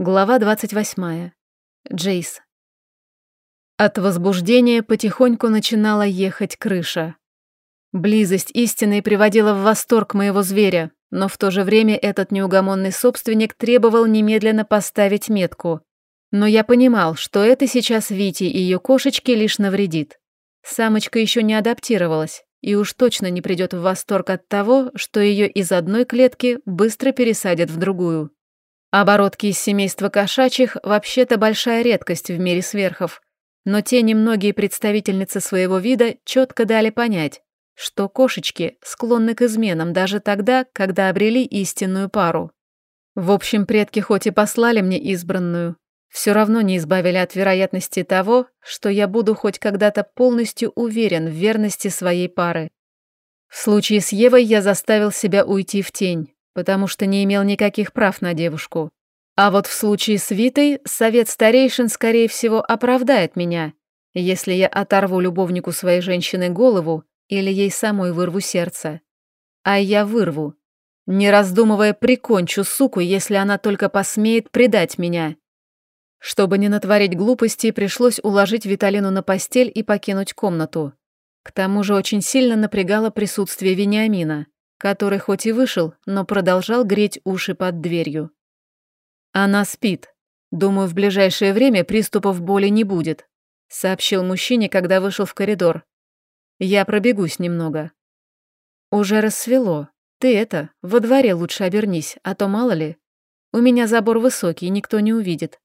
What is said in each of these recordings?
Глава 28. Джейс. От возбуждения потихоньку начинала ехать крыша. Близость истины приводила в восторг моего зверя, но в то же время этот неугомонный собственник требовал немедленно поставить метку. Но я понимал, что это сейчас Вите и ее кошечке лишь навредит. Самочка еще не адаптировалась и уж точно не придет в восторг от того, что ее из одной клетки быстро пересадят в другую. Оборотки из семейства кошачьих вообще-то большая редкость в мире сверхов, но те немногие представительницы своего вида четко дали понять, что кошечки склонны к изменам даже тогда, когда обрели истинную пару. В общем, предки хоть и послали мне избранную, все равно не избавили от вероятности того, что я буду хоть когда-то полностью уверен в верности своей пары. В случае с Евой я заставил себя уйти в тень, потому что не имел никаких прав на девушку. А вот в случае с Витой совет старейшин, скорее всего, оправдает меня, если я оторву любовнику своей женщины голову или ей самой вырву сердце. А я вырву. Не раздумывая, прикончу суку, если она только посмеет предать меня. Чтобы не натворить глупостей, пришлось уложить Виталину на постель и покинуть комнату. К тому же очень сильно напрягало присутствие Вениамина который хоть и вышел, но продолжал греть уши под дверью. «Она спит. Думаю, в ближайшее время приступов боли не будет», сообщил мужчине, когда вышел в коридор. «Я пробегусь немного». «Уже рассвело. Ты это, во дворе лучше обернись, а то мало ли. У меня забор высокий, никто не увидит».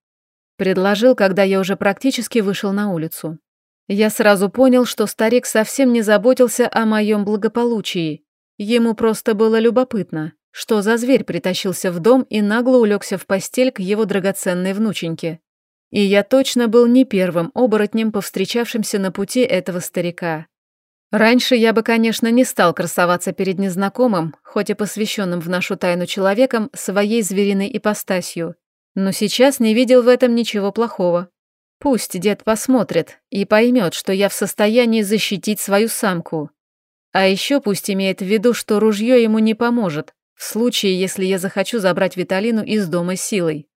Предложил, когда я уже практически вышел на улицу. Я сразу понял, что старик совсем не заботился о моем благополучии Ему просто было любопытно, что за зверь притащился в дом и нагло улегся в постель к его драгоценной внученьке. И я точно был не первым оборотнем, повстречавшимся на пути этого старика. Раньше я бы, конечно, не стал красоваться перед незнакомым, хоть и посвященным в нашу тайну человеком, своей звериной ипостасью, но сейчас не видел в этом ничего плохого. Пусть дед посмотрит и поймет, что я в состоянии защитить свою самку, а еще пусть имеет в виду, что ружье ему не поможет, в случае, если я захочу забрать Виталину из дома силой.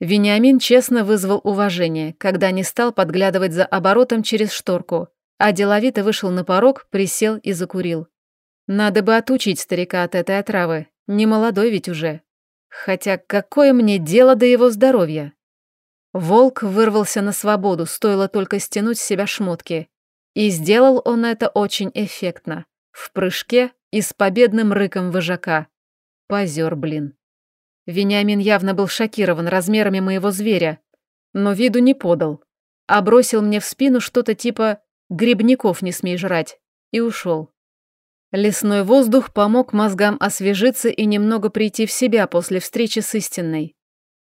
Вениамин честно вызвал уважение, когда не стал подглядывать за оборотом через шторку, а деловито вышел на порог, присел и закурил. Надо бы отучить старика от этой отравы, не молодой ведь уже. Хотя какое мне дело до его здоровья? Волк вырвался на свободу, стоило только стянуть с себя шмотки. И сделал он это очень эффектно. В прыжке и с победным рыком вожака. Позер, блин. Вениамин явно был шокирован размерами моего зверя, но виду не подал, а бросил мне в спину что-то типа «грибников не смей жрать» и ушел. Лесной воздух помог мозгам освежиться и немного прийти в себя после встречи с истинной.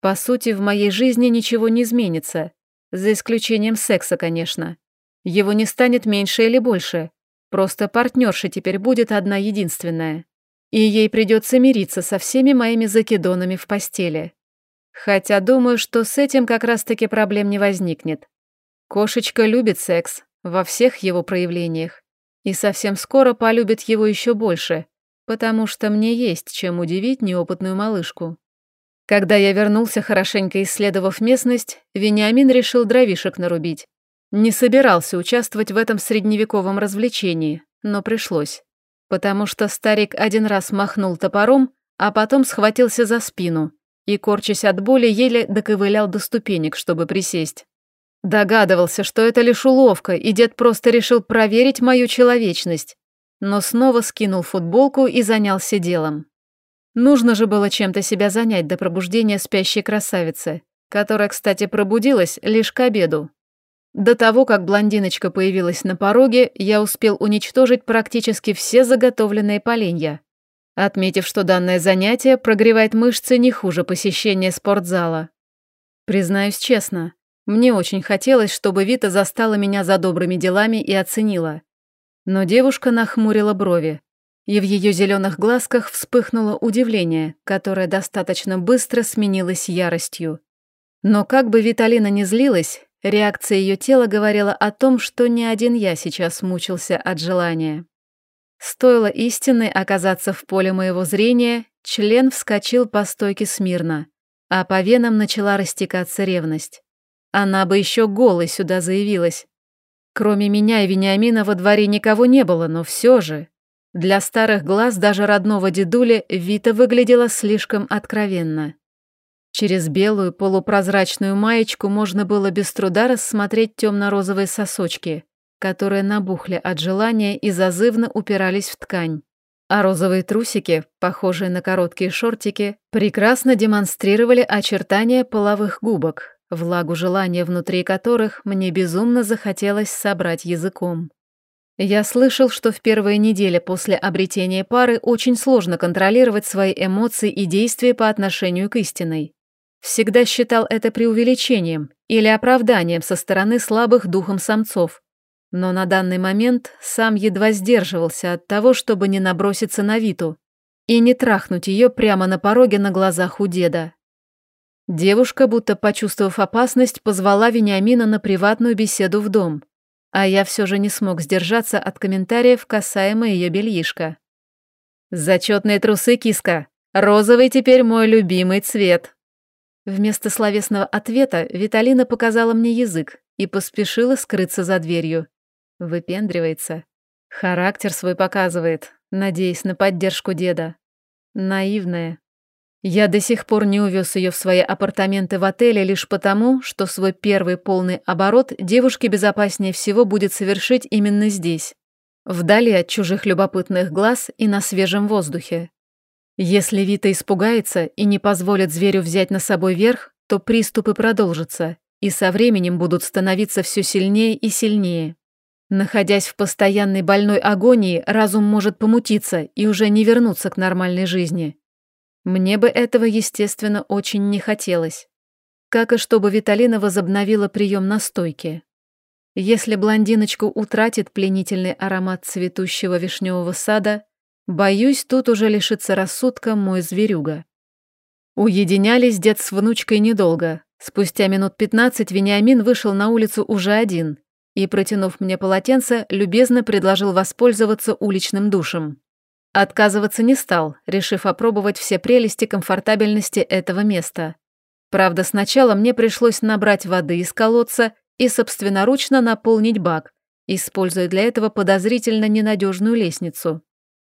По сути, в моей жизни ничего не изменится, за исключением секса, конечно. Его не станет меньше или больше, Просто партнерша теперь будет одна единственная. И ей придется мириться со всеми моими закидонами в постели. Хотя думаю, что с этим как раз-таки проблем не возникнет. Кошечка любит секс во всех его проявлениях. И совсем скоро полюбит его еще больше, потому что мне есть чем удивить неопытную малышку. Когда я вернулся, хорошенько исследовав местность, Вениамин решил дровишек нарубить. Не собирался участвовать в этом средневековом развлечении, но пришлось. Потому что старик один раз махнул топором, а потом схватился за спину и, корчась от боли, еле доковылял до ступенек, чтобы присесть. Догадывался, что это лишь уловка, и дед просто решил проверить мою человечность, но снова скинул футболку и занялся делом. Нужно же было чем-то себя занять до пробуждения спящей красавицы, которая, кстати, пробудилась лишь к обеду, до того, как блондиночка появилась на пороге, я успел уничтожить практически все заготовленные поленья, отметив, что данное занятие прогревает мышцы не хуже посещения спортзала. Признаюсь честно, мне очень хотелось, чтобы Вита застала меня за добрыми делами и оценила. Но девушка нахмурила брови, и в ее зеленых глазках вспыхнуло удивление, которое достаточно быстро сменилось яростью. Но как бы Виталина не злилась, Реакция ее тела говорила о том, что не один я сейчас мучился от желания. Стоило истины оказаться в поле моего зрения, член вскочил по стойке смирно, а по венам начала растекаться ревность. Она бы еще голой сюда заявилась. Кроме меня и Вениамина во дворе никого не было, но все же. Для старых глаз даже родного дедули Вита выглядела слишком откровенно. Через белую полупрозрачную маечку можно было без труда рассмотреть темно-розовые сосочки, которые набухли от желания и зазывно упирались в ткань. А розовые трусики, похожие на короткие шортики, прекрасно демонстрировали очертания половых губок, влагу желания внутри которых мне безумно захотелось собрать языком. Я слышал, что в первые недели после обретения пары очень сложно контролировать свои эмоции и действия по отношению к истинной. Всегда считал это преувеличением или оправданием со стороны слабых духом самцов. Но на данный момент сам едва сдерживался от того, чтобы не наброситься на Виту и не трахнуть ее прямо на пороге на глазах у деда. Девушка, будто почувствовав опасность, позвала Вениамина на приватную беседу в дом а я все же не смог сдержаться от комментариев касаемо ее бельишка. «Зачетные трусы, киска! Розовый теперь мой любимый цвет!» Вместо словесного ответа Виталина показала мне язык и поспешила скрыться за дверью. Выпендривается. Характер свой показывает, надеясь на поддержку деда. Наивная. Я до сих пор не увез ее в свои апартаменты в отеле лишь потому, что свой первый полный оборот девушке безопаснее всего будет совершить именно здесь, вдали от чужих любопытных глаз и на свежем воздухе. Если Вита испугается и не позволит зверю взять на собой верх, то приступы продолжатся и со временем будут становиться все сильнее и сильнее. Находясь в постоянной больной агонии, разум может помутиться и уже не вернуться к нормальной жизни. Мне бы этого, естественно, очень не хотелось. Как и чтобы Виталина возобновила прием настойки. Если блондиночку утратит пленительный аромат цветущего вишневого сада, боюсь, тут уже лишится рассудка мой зверюга. Уединялись дед с внучкой недолго. Спустя минут пятнадцать Вениамин вышел на улицу уже один и, протянув мне полотенце, любезно предложил воспользоваться уличным душем. Отказываться не стал, решив опробовать все прелести комфортабельности этого места. Правда, сначала мне пришлось набрать воды из колодца и собственноручно наполнить бак, используя для этого подозрительно ненадежную лестницу.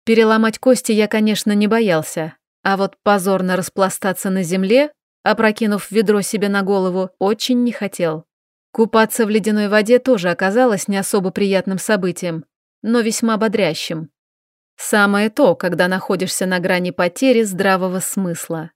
Переломать кости я, конечно, не боялся, а вот позорно распластаться на земле, опрокинув ведро себе на голову, очень не хотел. Купаться в ледяной воде тоже оказалось не особо приятным событием, но весьма бодрящим. Самое то, когда находишься на грани потери здравого смысла.